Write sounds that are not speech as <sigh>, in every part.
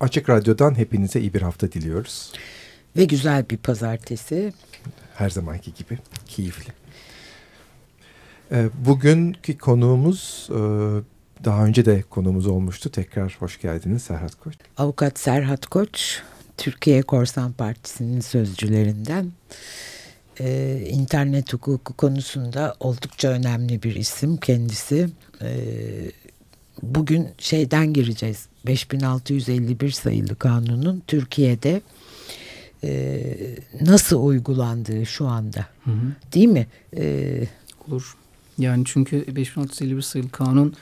Açık Radyo'dan hepinize iyi bir hafta diliyoruz. Ve güzel bir pazartesi. Her zamanki gibi keyifli. Ee, bugünkü konuğumuz e, daha önce de konuğumuz olmuştu. Tekrar hoş geldiniz Serhat Koç. Avukat Serhat Koç, Türkiye Korsan Partisi'nin sözcülerinden. Ee, internet hukuku konusunda oldukça önemli bir isim kendisi. Ee, bugün şeyden gireceğiz. 5651 sayılı kanunun Türkiye'de e, nasıl uygulandığı şu anda. Hı hı. Değil mi? Ee, Olur. Yani çünkü 5651 sayılı kanun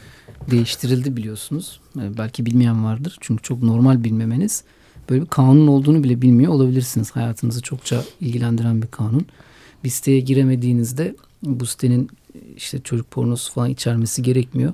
değiştirildi biliyorsunuz. Ee, belki bilmeyen vardır. Çünkü çok normal bilmemeniz. Böyle bir kanun olduğunu bile bilmiyor olabilirsiniz. Hayatınızı çokça ilgilendiren bir kanun. Bir siteye giremediğinizde bu sitenin işte çocuk pornosu falan içermesi gerekmiyor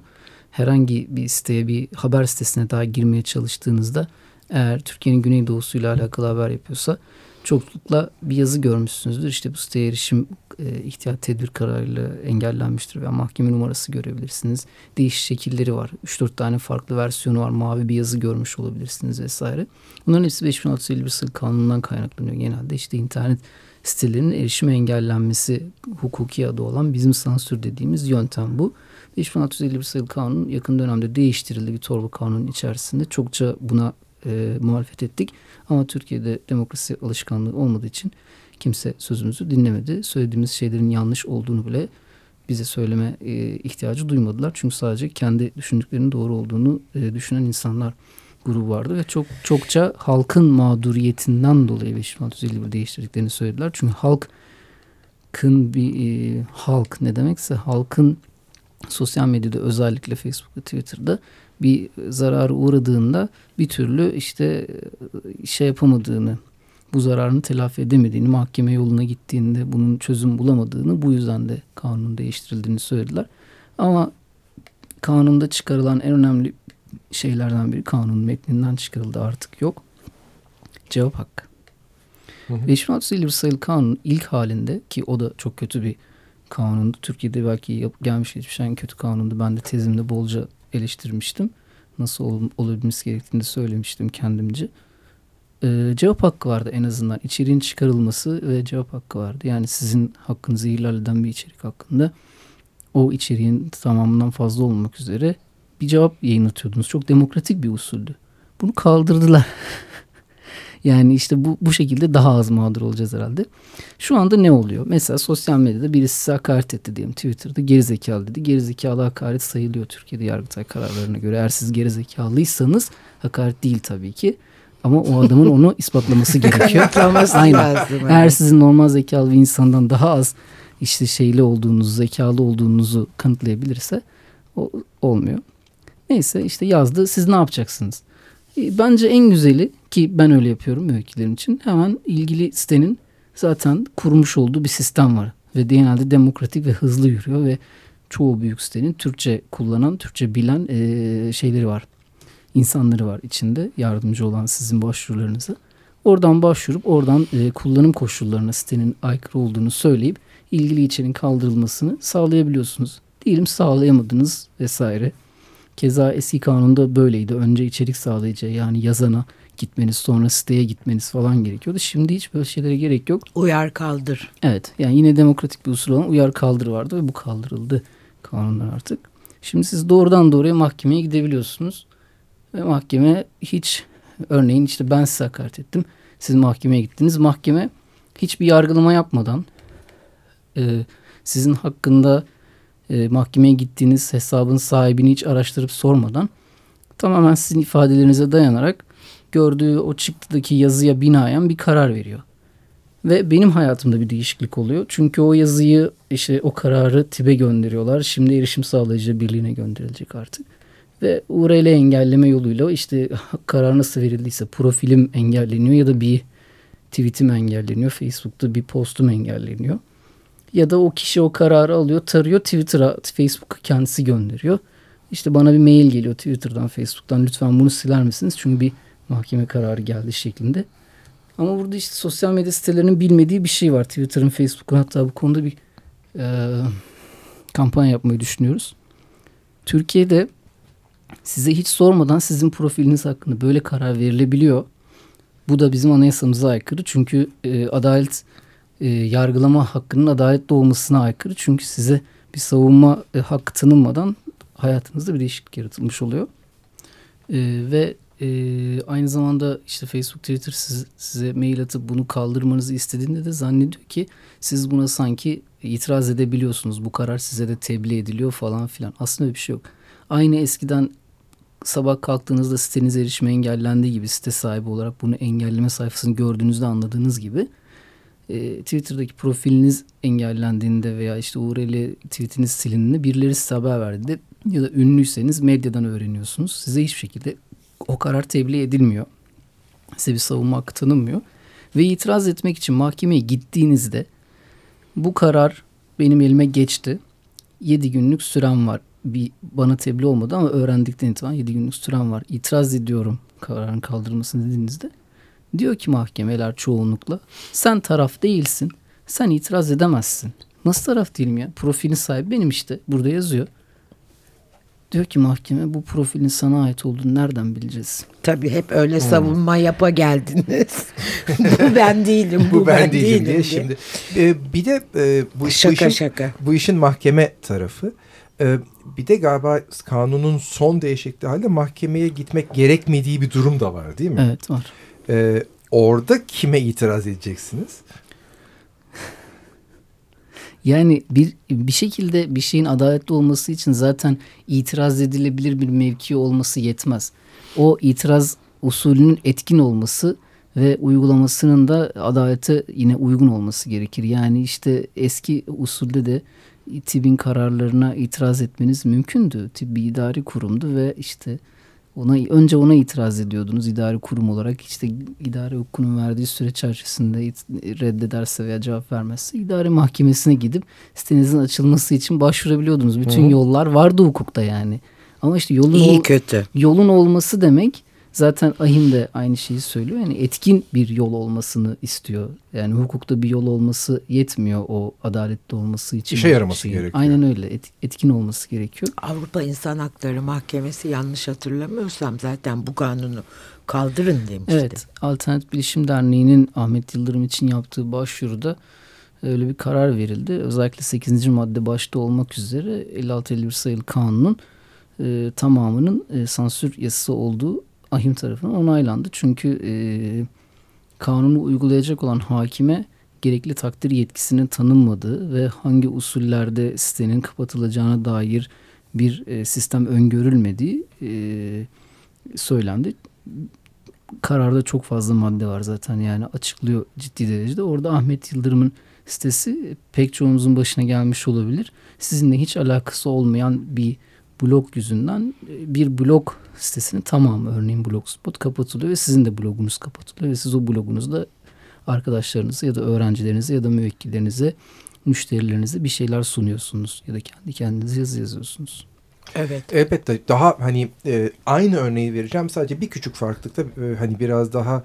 herhangi bir siteye bir haber sitesine daha girmeye çalıştığınızda eğer Türkiye'nin güneydoğusuyla alakalı haber yapıyorsa çoklukla bir yazı görmüşsünüzdür. İşte bu siteye erişim e, ihtiyat tedbir kararıyla engellenmiştir veya mahkeme numarası görebilirsiniz. Değişik şekilleri var. 3-4 tane farklı versiyonu var. Mavi bir yazı görmüş olabilirsiniz vesaire. Bunların hepsi 5651 sayılı kanunundan kaynaklanıyor. Genelde işte internet sitelerinin erişime engellenmesi hukuki adı olan bizim sansür dediğimiz yöntem bu. 5651 sayılı kanun yakın dönemde değiştirildi bir torba kanunun içerisinde. Çokça buna e, muhalefet ettik. Ama Türkiye'de demokrasi alışkanlığı olmadığı için kimse sözümüzü dinlemedi. Söylediğimiz şeylerin yanlış olduğunu bile bize söyleme e, ihtiyacı duymadılar. Çünkü sadece kendi düşündüklerinin doğru olduğunu e, düşünen insanlar grubu vardı ve çok çokça halkın mağduriyetinden dolayı 5651 değiştirdiklerini söylediler. Çünkü halkın bir e, halk ne demekse halkın sosyal medyada özellikle Facebook ve Twitter'da bir zararı uğradığında bir türlü işte e, şey yapamadığını, bu zararını telafi edemediğini, mahkeme yoluna gittiğinde bunun çözüm bulamadığını, bu yüzden de kanunun değiştirildiğini söylediler. Ama kanunda çıkarılan en önemli şeylerden biri kanun metninden çıkarıldı artık yok. Cevap hakkı. Hı hı. 5651 sayılı kanun ilk halinde ki o da çok kötü bir kanundu. Türkiye'de belki gelmiş geçmiş en kötü kanundu. Ben de tezimde bolca eleştirmiştim. Nasıl ol, olabilmesi gerektiğini söylemiştim kendimce. Ee, cevap hakkı vardı en azından. İçeriğin çıkarılması ve cevap hakkı vardı. Yani sizin hakkınızı ihlal eden bir içerik hakkında o içeriğin tamamından fazla olmak üzere bir cevap yayınlatıyordunuz. Çok demokratik bir usuldü. Bunu kaldırdılar. <laughs> Yani işte bu, bu şekilde daha az mağdur olacağız herhalde. Şu anda ne oluyor? Mesela sosyal medyada birisi size hakaret etti diyelim Twitter'da gerizekalı dedi. Gerizekalı hakaret sayılıyor Türkiye'de yargıtay kararlarına göre. Eğer siz gerizekalıysanız hakaret değil tabii ki. Ama o adamın onu <laughs> ispatlaması gerekiyor. Aynen. Lazım, Eğer sizin normal zekalı bir insandan daha az işte şeyli olduğunuzu, zekalı olduğunuzu kanıtlayabilirse o, olmuyor. Neyse işte yazdı. Siz ne yapacaksınız? E, bence en güzeli ki ben öyle yapıyorum müvekkillerim için hemen ilgili sitenin zaten kurmuş olduğu bir sistem var. Ve genelde demokratik ve hızlı yürüyor ve çoğu büyük sitenin Türkçe kullanan, Türkçe bilen e, şeyleri var. İnsanları var içinde yardımcı olan sizin başvurularınıza. Oradan başvurup oradan e, kullanım koşullarına sitenin aykırı olduğunu söyleyip ilgili içeriğin kaldırılmasını sağlayabiliyorsunuz. Diyelim sağlayamadınız vesaire. Keza eski kanunda böyleydi. Önce içerik sağlayıcı yani yazana gitmeniz sonra siteye gitmeniz falan gerekiyordu. Şimdi hiç böyle şeylere gerek yok. Uyar kaldır. Evet yani yine demokratik bir usul olan uyar kaldır vardı ve bu kaldırıldı kanunlar artık. Şimdi siz doğrudan doğruya mahkemeye gidebiliyorsunuz. Ve mahkeme hiç örneğin işte ben size hakaret ettim. Siz mahkemeye gittiniz. Mahkeme hiçbir yargılama yapmadan e, sizin hakkında e, mahkemeye gittiğiniz hesabın sahibini hiç araştırıp sormadan tamamen sizin ifadelerinize dayanarak gördüğü o çıktıdaki yazıya binaen bir karar veriyor. Ve benim hayatımda bir değişiklik oluyor. Çünkü o yazıyı işte o kararı TİB'e gönderiyorlar. Şimdi erişim sağlayıcı birliğine gönderilecek artık. Ve URL engelleme yoluyla işte <laughs> karar nasıl verildiyse profilim engelleniyor ya da bir tweetim engelleniyor. Facebook'ta bir postum engelleniyor. Ya da o kişi o kararı alıyor, tarıyor Twitter'a, Facebook'a kendisi gönderiyor. İşte bana bir mail geliyor Twitter'dan, Facebook'tan lütfen bunu siler misiniz? Çünkü bir mahkeme kararı geldi şeklinde. Ama burada işte sosyal medya sitelerinin bilmediği bir şey var. Twitter'ın, Facebook'un hatta bu konuda bir e, kampanya yapmayı düşünüyoruz. Türkiye'de size hiç sormadan sizin profiliniz hakkında böyle karar verilebiliyor. Bu da bizim anayasamıza aykırı. Çünkü e, adalet e, yargılama hakkının adalet olmasına aykırı. Çünkü size bir savunma e, hakkı tanınmadan hayatınızda bir değişiklik yaratılmış oluyor. E, ve e, aynı zamanda işte Facebook, Twitter siz, size mail atıp bunu kaldırmanızı istediğinde de zannediyor ki siz buna sanki itiraz edebiliyorsunuz. Bu karar size de tebliğ ediliyor falan filan. Aslında bir şey yok. Aynı eskiden sabah kalktığınızda sitenize erişime engellendiği gibi site sahibi olarak bunu engelleme sayfasını gördüğünüzde anladığınız gibi e, Twitter'daki profiliniz engellendiğinde veya işte URL tweetiniz silindiğinde birileri size haber verdiğinde ya da ünlüyseniz medyadan öğreniyorsunuz. Size hiçbir şekilde o karar tebliğ edilmiyor. Size bir savunma hakkı tanınmıyor. Ve itiraz etmek için mahkemeye gittiğinizde bu karar benim elime geçti. 7 günlük sürem var. Bir bana tebliğ olmadı ama öğrendikten itibaren 7 günlük sürem var. İtiraz ediyorum kararın kaldırılmasını dediğinizde diyor ki mahkemeler çoğunlukla sen taraf değilsin. Sen itiraz edemezsin. Nasıl taraf değilim ya? Profilin sahibi benim işte. Burada yazıyor. Diyor ki mahkeme bu profilin sana ait olduğunu nereden bileceğiz? Tabii hep öyle hmm. savunma yapa geldiniz. <laughs> bu ben değilim, bu, bu ben, ben değilim, değilim diye. Şimdi e, bir de e, bu, şaka, bu işin şaka. bu işin mahkeme tarafı. E, bir de galiba kanunun son değişikliği halde mahkemeye gitmek gerekmediği bir durum da var değil mi? Evet var. E, orada kime itiraz edeceksiniz? Yani bir bir şekilde bir şeyin adaletli olması için zaten itiraz edilebilir bir mevki olması yetmez. O itiraz usulünün etkin olması ve uygulamasının da adalete yine uygun olması gerekir. Yani işte eski usulde de TİB'in kararlarına itiraz etmeniz mümkündü. TİB bir idari kurumdu ve işte ona önce ona itiraz ediyordunuz idari kurum olarak. işte idare hukukunun verdiği süre çerçevesinde reddederse veya cevap vermezse idare mahkemesine gidip sitenizin açılması için başvurabiliyordunuz. Bütün Hı. yollar vardı hukukta yani. Ama işte yolun İyi ol, kötü. Yolun olması demek Zaten ahim de aynı şeyi söylüyor. Yani etkin bir yol olmasını istiyor. Yani hukukta bir yol olması yetmiyor o adaletli olması için. İşe yaraması şeyin. gerekiyor. Aynen öyle. Et, etkin olması gerekiyor. Avrupa İnsan Hakları Mahkemesi yanlış hatırlamıyorsam zaten bu kanunu kaldırın demişti. Evet. Alternatif Bilişim Derneği'nin Ahmet Yıldırım için yaptığı başvuruda öyle bir karar verildi. Özellikle 8. madde başta olmak üzere 56-51 sayılı kanunun e, tamamının e, sansür yasası olduğu ahim tarafından onaylandı. Çünkü e, kanunu uygulayacak olan hakime gerekli takdir yetkisinin tanınmadığı ve hangi usullerde sitenin kapatılacağına dair bir e, sistem öngörülmediği e, söylendi. Kararda çok fazla madde var zaten yani açıklıyor ciddi derecede. Orada Ahmet Yıldırım'ın sitesi pek çoğumuzun başına gelmiş olabilir. Sizinle hiç alakası olmayan bir blog yüzünden e, bir blog sitesinin tamamı örneğin Blogspot kapatılıyor ve sizin de blogunuz kapatılıyor ve siz o blogunuzda arkadaşlarınıza ya da öğrencilerinize ya da müvekkillerinize müşterilerinize bir şeyler sunuyorsunuz ya da kendi kendinize yazı yazıyorsunuz. Evet. Elbette daha hani e, aynı örneği vereceğim sadece bir küçük farklılıkta e, hani biraz daha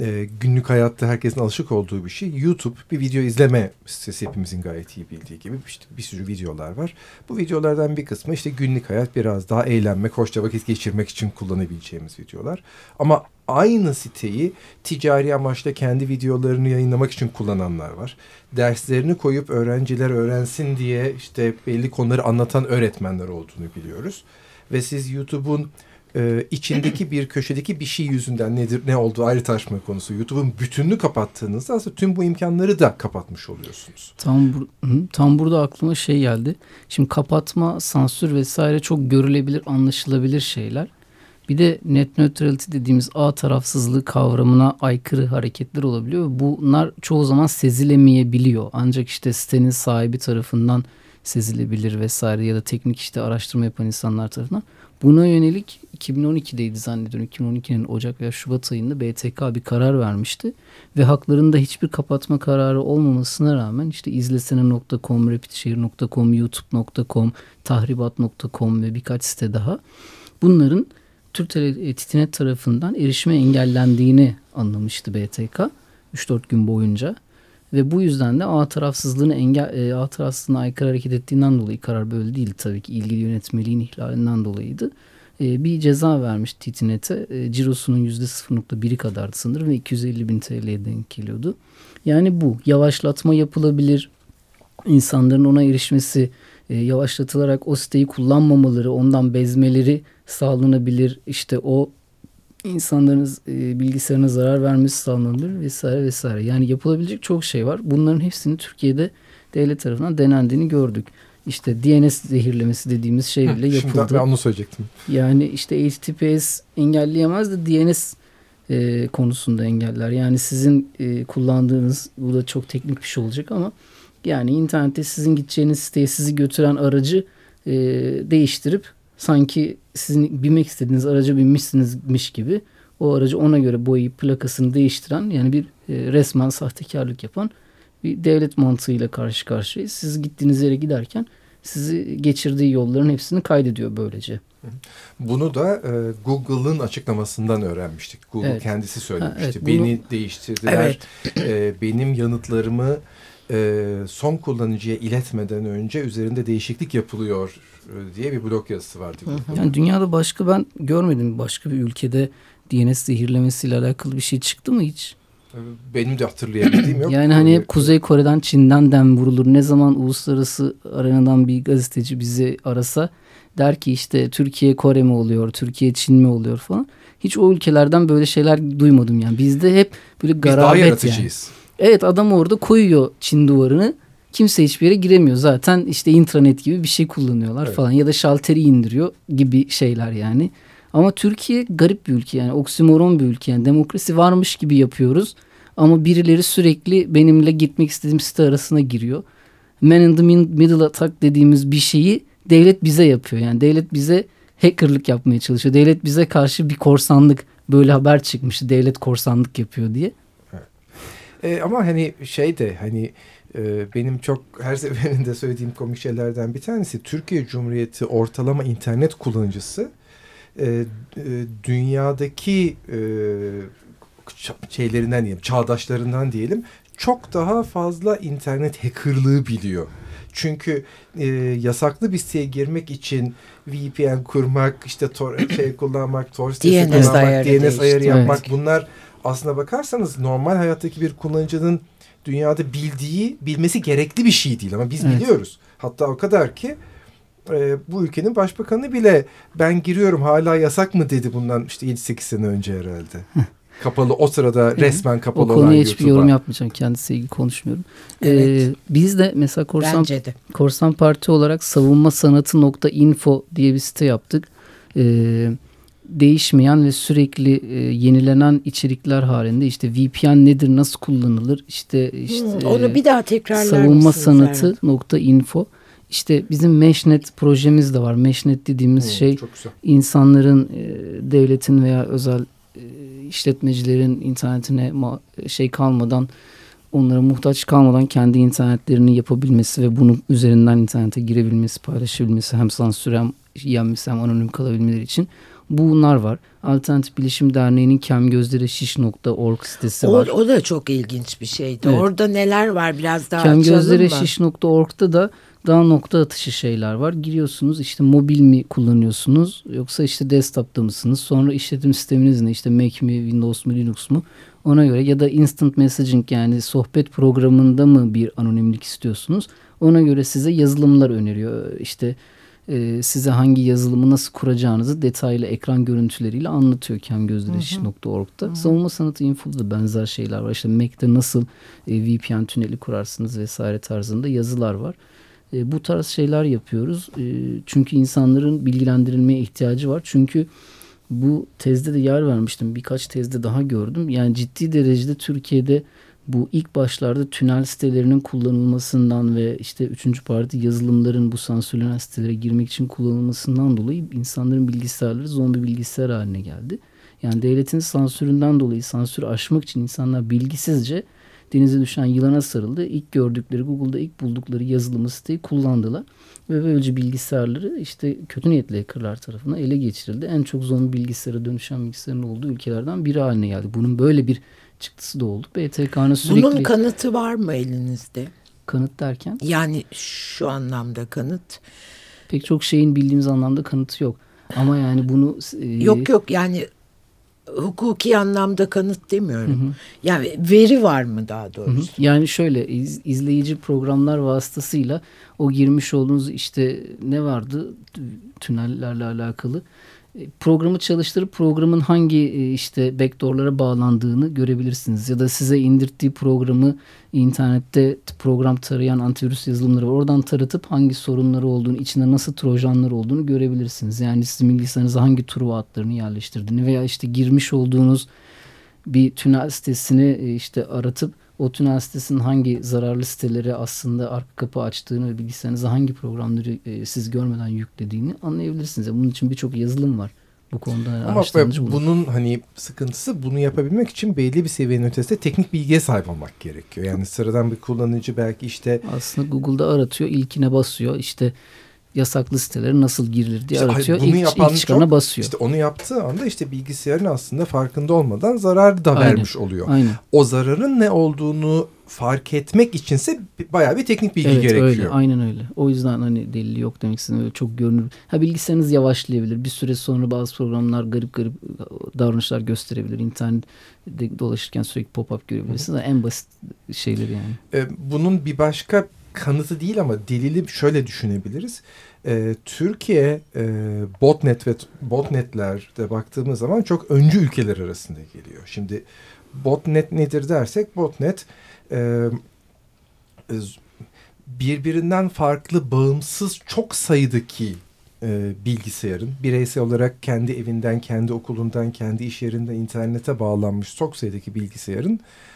e, günlük hayatta herkesin alışık olduğu bir şey. YouTube bir video izleme sitesi hepimizin gayet iyi bildiği gibi işte bir sürü videolar var. Bu videolardan bir kısmı işte günlük hayat biraz daha eğlenmek, hoşça vakit geçirmek için kullanabileceğimiz videolar. Ama aynı siteyi ticari amaçla kendi videolarını yayınlamak için kullananlar var. Derslerini koyup öğrenciler öğrensin diye işte belli konuları anlatan öğretmenler olduğunu biliyoruz. Ve siz YouTube'un e, içindeki bir köşedeki bir şey yüzünden nedir ne olduğu ayrı tartışma konusu. YouTube'un bütününü kapattığınızda aslında tüm bu imkanları da kapatmış oluyorsunuz. Tam, bur tam burada aklıma şey geldi. Şimdi kapatma, sansür vesaire çok görülebilir, anlaşılabilir şeyler. Bir de net neutrality dediğimiz A tarafsızlığı kavramına aykırı hareketler olabiliyor. Bunlar çoğu zaman sezilemeyebiliyor. Ancak işte sitenin sahibi tarafından sezilebilir vesaire ya da teknik işte araştırma yapan insanlar tarafından. Buna yönelik 2012'deydi zannediyorum. 2012'nin Ocak veya Şubat ayında BTK bir karar vermişti. Ve haklarında hiçbir kapatma kararı olmamasına rağmen işte izlesene.com, repitşehir.com, youtube.com, tahribat.com ve birkaç site daha bunların Türk Titinet tarafından erişime engellendiğini anlamıştı BTK 3-4 gün boyunca. Ve bu yüzden de A tarafsızlığını engel e, A tarafsızlığına aykırı hareket ettiğinden dolayı karar böyle değil tabii ki ilgili yönetmeliğin ihlalinden dolayıydı. e, bir ceza vermiş Titinet'e. E, cirosunun %0.1'i kadardı sanırım ve 250 bin TL'ye denk geliyordu. Yani bu yavaşlatma yapılabilir. İnsanların ona erişmesi e, yavaşlatılarak o siteyi kullanmamaları, ondan bezmeleri sağlanabilir. İşte o insanların e, bilgisayarına zarar vermesi sağlanabilir vesaire vesaire. Yani yapılabilecek çok şey var. Bunların hepsini Türkiye'de devlet tarafından denendiğini gördük. İşte DNS zehirlemesi dediğimiz şey bile yapıldı. Şimdi ben onu söyleyecektim. Yani işte HTTPS engelleyemez de DNS e, konusunda engeller. Yani sizin e, kullandığınız bu da çok teknik bir şey olacak ama yani internette sizin gideceğiniz siteye sizi götüren aracı e, değiştirip sanki sizin binmek istediğiniz araca binmişsinizmiş gibi o aracı ona göre boyayıp plakasını değiştiren yani bir e, resmen sahtekarlık yapan bir devlet mantığıyla karşı karşıyayız. Siz gittiğiniz yere giderken sizi geçirdiği yolların hepsini kaydediyor böylece. Bunu da e, Google'ın açıklamasından öğrenmiştik. Google evet. kendisi söylemişti. Ha, evet, bunu... Beni değiştirdiler. Evet. E, benim yanıtlarımı e, son kullanıcıya iletmeden önce üzerinde değişiklik yapılıyor e, diye bir blog yazısı vardı. Yani dünyada başka ben görmedim başka bir ülkede DNS zehirlemesiyle alakalı bir şey çıktı mı hiç? E, benim de hatırlayabildiğim yok. Yani hani hep Kuzey Kore'den Çin'den dem vurulur. Ne zaman uluslararası arenadan bir gazeteci bizi arasa der ki işte Türkiye Kore mi oluyor, Türkiye Çin mi oluyor falan. Hiç o ülkelerden böyle şeyler duymadım yani. Bizde hep böyle garabet Biz daha yaratıcıyız. Yani. Evet adam orada koyuyor Çin duvarını. Kimse hiçbir yere giremiyor. Zaten işte intranet gibi bir şey kullanıyorlar evet. falan. Ya da şalteri indiriyor gibi şeyler yani. Ama Türkiye garip bir ülke yani. Oksimoron bir ülke yani. Demokrasi varmış gibi yapıyoruz. Ama birileri sürekli benimle gitmek istediğim site arasına giriyor. Man in the middle attack dediğimiz bir şeyi devlet bize yapıyor. Yani devlet bize hackerlık yapmaya çalışıyor. Devlet bize karşı bir korsanlık böyle haber çıkmıştı. Devlet korsanlık yapıyor diye. E, ama hani şey de hani e, benim çok her <laughs> seferinde söylediğim komik şeylerden bir tanesi Türkiye Cumhuriyeti ortalama internet kullanıcısı e, e, dünyadaki e, şeylerinden diyelim çağdaşlarından diyelim çok daha fazla internet hackerlığı biliyor. Çünkü e, yasaklı bir siteye girmek için VPN kurmak, işte tor şey kullanmak, Tor sitesi DNS kullanmak, ayarı DNS ayarı yapmak bunlar aslına bakarsanız normal hayattaki bir kullanıcının dünyada bildiği, bilmesi gerekli bir şey değil ama biz evet. biliyoruz. Hatta o kadar ki e, bu ülkenin başbakanı bile ben giriyorum hala yasak mı dedi bundan işte 7-8 sene önce herhalde. kapalı o sırada resmen kapalı olan O konuya hiçbir yorum yapmayacağım. Kendisiyle ilgili konuşmuyorum. Evet. Ee, biz de mesela Korsan, de. Korsan Parti olarak savunma sanatı.info diye bir site yaptık. Ee, değişmeyen ve sürekli e, yenilenen içerikler halinde işte VPN nedir nasıl kullanılır işte işte hmm, onu bir daha tekrarlar savunma sanatı nokta info. İşte bizim Meshnet projemiz de var. Meshnet dediğimiz hmm, şey insanların e, devletin veya özel e, işletmecilerin internetine şey kalmadan onlara muhtaç kalmadan kendi internetlerini yapabilmesi ve bunu üzerinden internete girebilmesi, paylaşabilmesi hem sansür hem yenmesi hem anonim kalabilmeleri için bunlar var. Alternatif Bilişim Derneği'nin kemgözdereşiş.org sitesi var. O, da çok ilginç bir şeydi. Evet. Orada neler var biraz daha Kemgözdereşiş.org'da da daha nokta atışı şeyler var. Giriyorsunuz işte mobil mi kullanıyorsunuz yoksa işte desktop'ta mısınız? Sonra işletim sisteminiz ne? İşte Mac mi, Windows mu, Linux mu? Ona göre ya da instant messaging yani sohbet programında mı bir anonimlik istiyorsunuz? Ona göre size yazılımlar öneriyor. İşte e, size hangi yazılımı nasıl kuracağınızı detaylı ekran görüntüleriyle anlatıyor kemgözdereşiş.org'da. Savunma sanatı info'da da benzer şeyler var. İşte Mac'te nasıl e, VPN tüneli kurarsınız vesaire tarzında yazılar var. E, bu tarz şeyler yapıyoruz. E, çünkü insanların bilgilendirilmeye ihtiyacı var. Çünkü bu tezde de yer vermiştim. Birkaç tezde daha gördüm. Yani ciddi derecede Türkiye'de bu ilk başlarda tünel sitelerinin kullanılmasından ve işte üçüncü parti yazılımların bu sansürlenen sitelere girmek için kullanılmasından dolayı insanların bilgisayarları zombi bilgisayar haline geldi. Yani devletin sansüründen dolayı sansürü aşmak için insanlar bilgisizce denize düşen yılana sarıldı. İlk gördükleri Google'da ilk buldukları yazılımı siteyi kullandılar. Ve böylece bilgisayarları işte kötü niyetli hackerlar tarafından ele geçirildi. En çok zombi bilgisayara dönüşen bilgisayarın olduğu ülkelerden biri haline geldi. Bunun böyle bir çıktısı da oldu. BTK'nın sürekli... Bunun kanıtı var mı elinizde? Kanıt derken? Yani şu anlamda kanıt. Pek çok şeyin bildiğimiz anlamda kanıtı yok. Ama yani bunu... E, yok yok yani hukuki anlamda kanıt demiyorum. Hı hı. Yani veri var mı daha doğrusu? Hı hı. Yani şöyle iz, izleyici programlar vasıtasıyla o girmiş olduğunuz işte ne vardı tünellerle alakalı programı çalıştırıp programın hangi e, işte backdoor'lara bağlandığını görebilirsiniz. Ya da size indirttiği programı internette program tarayan antivirüs yazılımları var. Oradan taratıp hangi sorunları olduğunu, içinde nasıl trojanlar olduğunu görebilirsiniz. Yani sizin bilgisayarınıza hangi truva adlarını yerleştirdiğini veya işte girmiş olduğunuz bir tünel sitesini e, işte aratıp o tünel sitesinin hangi zararlı siteleri aslında arka kapı açtığını ve bilgisayarınıza hangi programları e, siz görmeden yüklediğini anlayabilirsiniz. Yani bunun için birçok yazılım var. Bu konuda Ama bunun hani sıkıntısı bunu yapabilmek için belli bir seviyenin ötesinde teknik bilgiye sahip olmak gerekiyor. Yani sıradan bir kullanıcı belki işte aslında Google'da aratıyor, ilkine basıyor. İşte yasaklı siteleri nasıl girilir diye işte aratıyor. Bunu ilk, yapan ilk çıkana çok, basıyor. İşte onu yaptığı anda işte bilgisayarın aslında farkında olmadan zararı da aynen, vermiş oluyor. Aynen. O zararın ne olduğunu fark etmek içinse bayağı bir teknik bilgi evet, gerekiyor. Öyle, aynen öyle. O yüzden hani delili yok demek istedim. Öyle çok görünür. Ha bilgisayarınız yavaşlayabilir. Bir süre sonra bazı programlar garip garip davranışlar gösterebilir. İnternette dolaşırken sürekli pop-up görebilirsiniz. En basit şeyleri yani. Ee, bunun bir başka kanıtı değil ama delili şöyle düşünebiliriz. E, Türkiye e, botnet ve botnetlerde baktığımız zaman çok öncü ülkeler arasında geliyor. Şimdi botnet nedir dersek botnet e, birbirinden farklı bağımsız çok sayıdaki e, bilgisayarın bireysel olarak kendi evinden, kendi okulundan, kendi iş yerinden internete bağlanmış çok sayıdaki bilgisayarın e,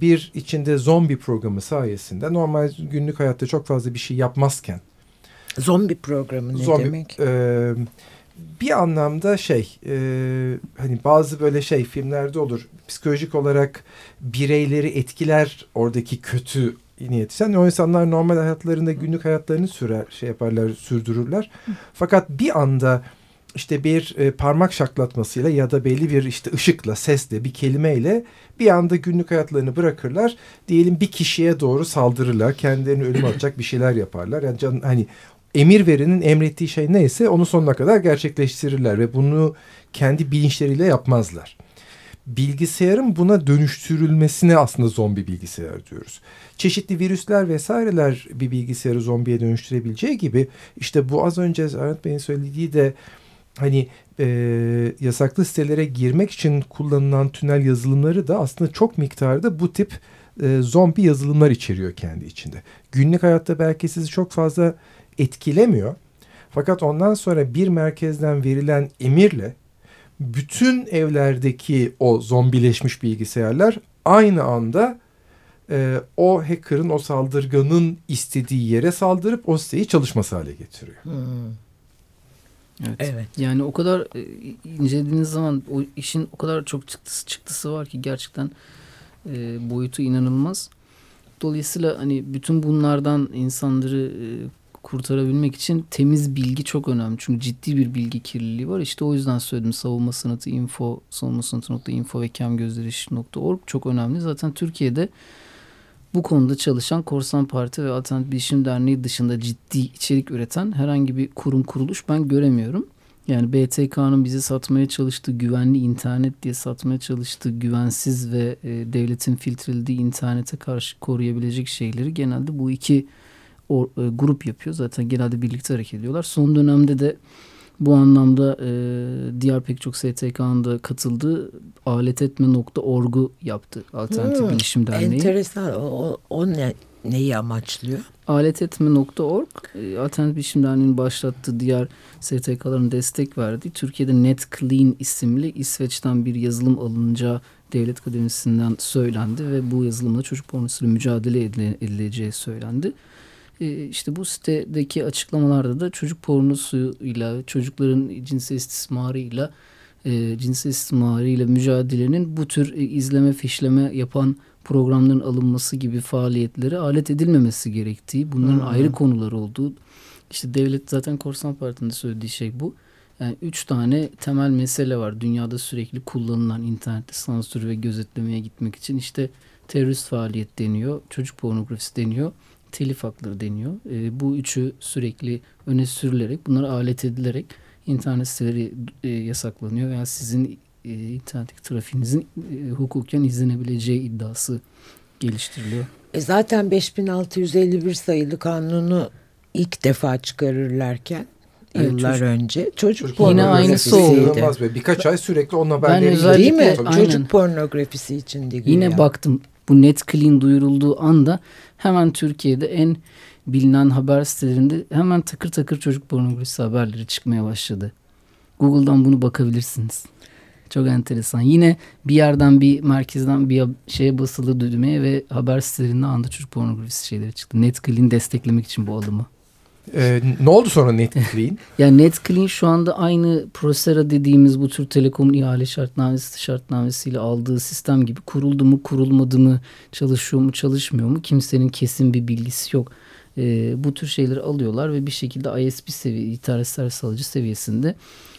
bir içinde zombi programı sayesinde normal günlük hayatta çok fazla bir şey yapmazken Zombi programı ne zombi, demek? E, bir anlamda şey e, hani bazı böyle şey filmlerde olur psikolojik olarak bireyleri etkiler oradaki kötü niyeti. Yani o insanlar normal hayatlarında günlük hayatlarını sürer şey yaparlar sürdürürler. Fakat bir anda işte bir e, parmak şaklatmasıyla ya da belli bir işte ışıkla, sesle, bir kelimeyle bir anda günlük hayatlarını bırakırlar. Diyelim bir kişiye doğru saldırırlar. Kendilerini ölüm <clears throat> atacak bir şeyler yaparlar. Yani can, hani emir verenin emrettiği şey neyse onu sonuna kadar gerçekleştirirler ve bunu kendi bilinçleriyle yapmazlar. Bilgisayarın buna dönüştürülmesine aslında zombi bilgisayar diyoruz. Çeşitli virüsler vesaireler bir bilgisayarı zombiye dönüştürebileceği gibi işte bu az önce Ahmet Bey'in söylediği de hani e, yasaklı sitelere girmek için kullanılan tünel yazılımları da aslında çok miktarda bu tip e, zombi yazılımlar içeriyor kendi içinde. Günlük hayatta belki sizi çok fazla etkilemiyor. Fakat ondan sonra bir merkezden verilen emirle bütün evlerdeki o zombileşmiş bilgisayarlar aynı anda e, o hacker'ın, o saldırganın istediği yere saldırıp o siteyi çalışması hale getiriyor. Hmm. Evet. evet. Yani o kadar e, incelediğiniz zaman o işin o kadar çok çıktısı çıktısı var ki gerçekten e, boyutu inanılmaz. Dolayısıyla hani bütün bunlardan insanları e, kurtarabilmek için temiz bilgi çok önemli. Çünkü ciddi bir bilgi kirliliği var. İşte o yüzden söyledim savunma sanatı info, savunma sanatı info ve kemgözderiş.org çok önemli. Zaten Türkiye'de bu konuda çalışan Korsan Parti ve Alternatif Bilişim Derneği dışında ciddi içerik üreten herhangi bir kurum kuruluş ben göremiyorum. Yani BTK'nın bize satmaya çalıştığı güvenli internet diye satmaya çalıştığı güvensiz ve e, devletin filtrelediği internete karşı koruyabilecek şeyleri genelde bu iki o, e, grup yapıyor. Zaten genelde birlikte hareket ediyorlar. Son dönemde de bu anlamda e, diğer pek çok STK'nın da katıldığı aletetme.org'u yaptı. Alternatif hmm, Bilişim Derneği. Enteresan. O, o ne, neyi amaçlıyor? Aletetme.org Alternatif Bilişim Derneği'nin başlattığı diğer STK'ların destek verdiği Türkiye'de Net Clean isimli İsveç'ten bir yazılım alınacağı devlet akademisinden söylendi ve bu yazılımla çocuk pornosuyla mücadele edileceği söylendi. E, işte bu sitedeki açıklamalarda da çocuk pornosuyla, çocukların cinsel istismarıyla, e, cinsel istismarıyla mücadelenin bu tür e, izleme, fişleme yapan programların alınması gibi faaliyetleri alet edilmemesi gerektiği, bunların hmm. ayrı konular olduğu, işte devlet zaten Korsan Parti'nde söylediği şey bu. Yani üç tane temel mesele var. Dünyada sürekli kullanılan internette sansür ve gözetlemeye gitmek için işte terörist faaliyet deniyor, çocuk pornografisi deniyor telif hakları deniyor. E, bu üçü sürekli öne sürülerek, bunlara alet edilerek internet siteleri e, yasaklanıyor veya sizin e, internetteki trafiğinizin e, hukuken izlenebileceği iddiası geliştiriliyor. E zaten 5651 sayılı kanunu ilk defa çıkarırlarken Evet, yıllar çocuk- önce çocuk Çocuk Yine aynısı oldu. Birkaç ay sürekli onun haberleri özellikle- Değil mi? Aynen. Çocuk pornografisi için değil Yine baktım bu net clean duyurulduğu anda hemen Türkiye'de en bilinen haber sitelerinde hemen takır takır çocuk pornografisi haberleri çıkmaya başladı. Google'dan bunu bakabilirsiniz. Çok enteresan. Yine bir yerden bir merkezden bir şeye basılı düğmeye ve haber sitelerinde anda çocuk pornografisi şeyleri çıktı. Net clean desteklemek için bu adımı. Ee, ne oldu sonra Netflix'in? Yani NetClean şu anda aynı Prosera dediğimiz bu tür telekom ihale şartnamesi şartnamesiyle aldığı sistem gibi kuruldu mu kurulmadı mı çalışıyor mu çalışmıyor mu kimsenin kesin bir bilgisi yok. Ee, bu tür şeyleri alıyorlar ve bir şekilde ISP seviye internet servis alıcı seviyesinde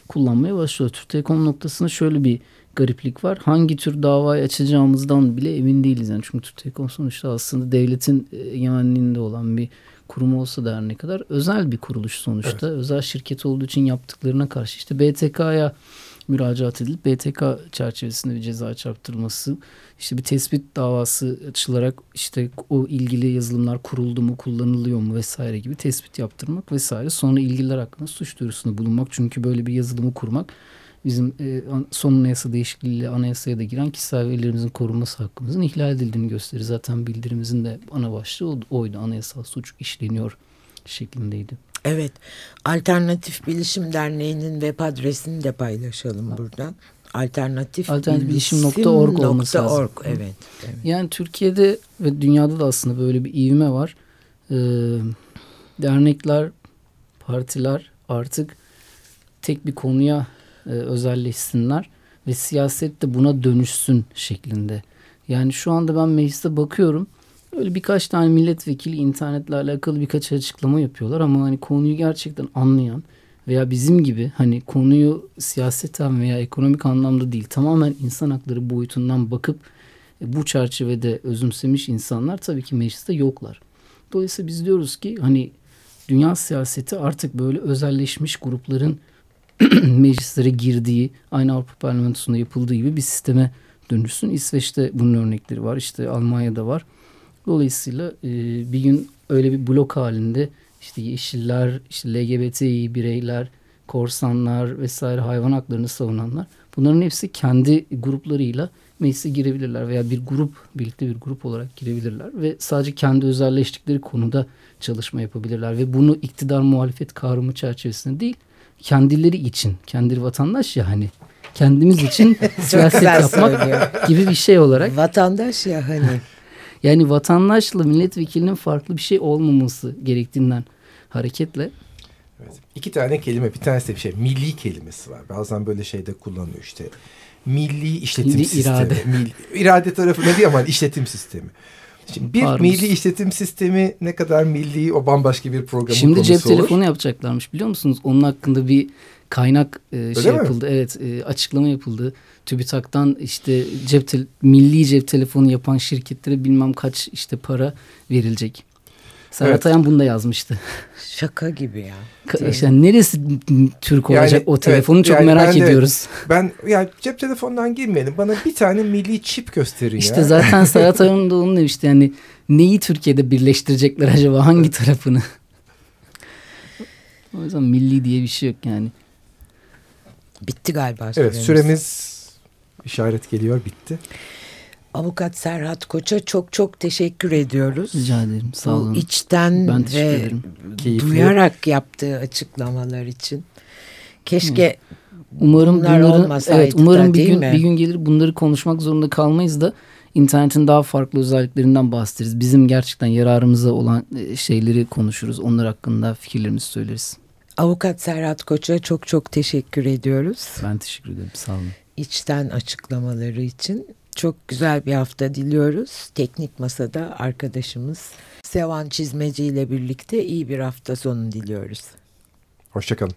kullanmaya başlıyor. Türk Telekom noktasında şöyle bir gariplik var. Hangi tür davayı açacağımızdan bile emin değiliz. Yani çünkü Türk Telekom sonuçta aslında devletin e, egemenliğinde olan bir kurum olsa da her ne kadar özel bir kuruluş sonuçta. Özel şirket olduğu için yaptıklarına karşı işte BTK'ya müracaat edilip BTK çerçevesinde bir ceza çarptırılması, işte bir tespit davası açılarak işte o ilgili yazılımlar kuruldu mu, kullanılıyor mu vesaire gibi tespit yaptırmak vesaire. Sonra ilgililer hakkında suç duyurusunda bulunmak. Çünkü böyle bir yazılımı kurmak bizim e, son anayasa değişikliğiyle anayasaya da giren kişisel verilerimizin korunması hakkımızın ihlal edildiğini gösterir. Zaten bildirimizin de ana başlığı oydu. Anayasal suç işleniyor şeklindeydi. Evet. Alternatif Bilişim Derneği'nin web adresini de paylaşalım buradan. Alternatif Alternatifbilişim.org olması lazım. org, Evet. evet. Yani Türkiye'de ve dünyada da aslında böyle bir ivme var. Ee, dernekler, partiler artık tek bir konuya e, özelleşsinler ve siyaset de buna dönüşsün şeklinde. Yani şu anda ben mecliste bakıyorum. Öyle birkaç tane milletvekili internetle alakalı birkaç açıklama yapıyorlar ama hani konuyu gerçekten anlayan veya bizim gibi hani konuyu siyaseten veya ekonomik anlamda değil tamamen insan hakları boyutundan bakıp e, bu çerçevede özümsemiş insanlar tabii ki mecliste yoklar. Dolayısıyla biz diyoruz ki hani dünya siyaseti artık böyle özelleşmiş grupların <clears throat> meclislere girdiği aynı Avrupa Parlamentosu'nda yapıldığı gibi bir sisteme dönüşsün. İsveç'te bunun örnekleri var. işte Almanya'da var. Dolayısıyla e, bir gün öyle bir blok halinde işte yeşiller, işte LGBTİ bireyler, korsanlar vesaire hayvan haklarını savunanlar bunların hepsi kendi gruplarıyla meclise girebilirler veya bir grup birlikte bir grup olarak girebilirler ve sadece kendi özelleştikleri konuda çalışma yapabilirler ve bunu iktidar muhalefet kavramı çerçevesinde değil kendileri için kendileri vatandaş ya hani kendimiz için <laughs> siyaset yapmak söylüyor. gibi bir şey olarak Vatandaş ya hani. <laughs> yani vatandaşla milletvekilinin farklı bir şey olmaması gerektiğinden hareketle Evet. İki tane kelime. Bir tanesi de bir şey. Milli kelimesi var. Bazen böyle şeyde kullanıyor işte. Milli işletim Milli sistemi. irade. Milli, irade tarafına değil ama işletim sistemi. Şimdi bir Pardon. milli işletim sistemi ne kadar milli o bambaşka bir programın Şimdi konusu cep olur. telefonu yapacaklarmış biliyor musunuz? Onun hakkında bir kaynak e, şey mi? yapıldı. Evet e, açıklama yapıldı. TÜBİTAK'tan işte cep tel- milli cep telefonu yapan şirketlere bilmem kaç işte para verilecek. Serhat Evet. Ayan bunu da yazmıştı. Şaka gibi ya. Ka- işte neresi Türk Yani, olacak o evet, telefonu çok yani merak ben de- ediyoruz. Ben ya cep telefonundan girmeyelim. Bana bir tane milli çip gösterin İşte ya. zaten <laughs> Serhat Ayan da onu demişti yani neyi Türkiye'de birleştirecekler acaba hangi tarafını? o yüzden milli diye bir şey yok yani. Bitti galiba Evet süremiz. süremiz işaret geliyor bitti. Avukat Serhat Koç'a çok çok teşekkür ediyoruz. Rica ederim sağ olun. içten Ben ve ederim. Duyarak yaptığı açıklamalar için. Keşke Umarım bunlar bunları olmasaydı evet umarım da, bir gün mi? bir gün gelir bunları konuşmak zorunda kalmayız da internetin daha farklı özelliklerinden bahsederiz. Bizim gerçekten yararımıza olan e, şeyleri konuşuruz. Onlar hakkında fikirlerimizi söyleriz. Avukat Serhat Koç'a çok çok teşekkür ediyoruz. Ben teşekkür ederim. Sağ olun. içten açıklamaları için. Çok güzel bir hafta diliyoruz. Teknik Masa'da arkadaşımız Sevan Çizmeci ile birlikte iyi bir hafta sonu diliyoruz. Hoşçakalın.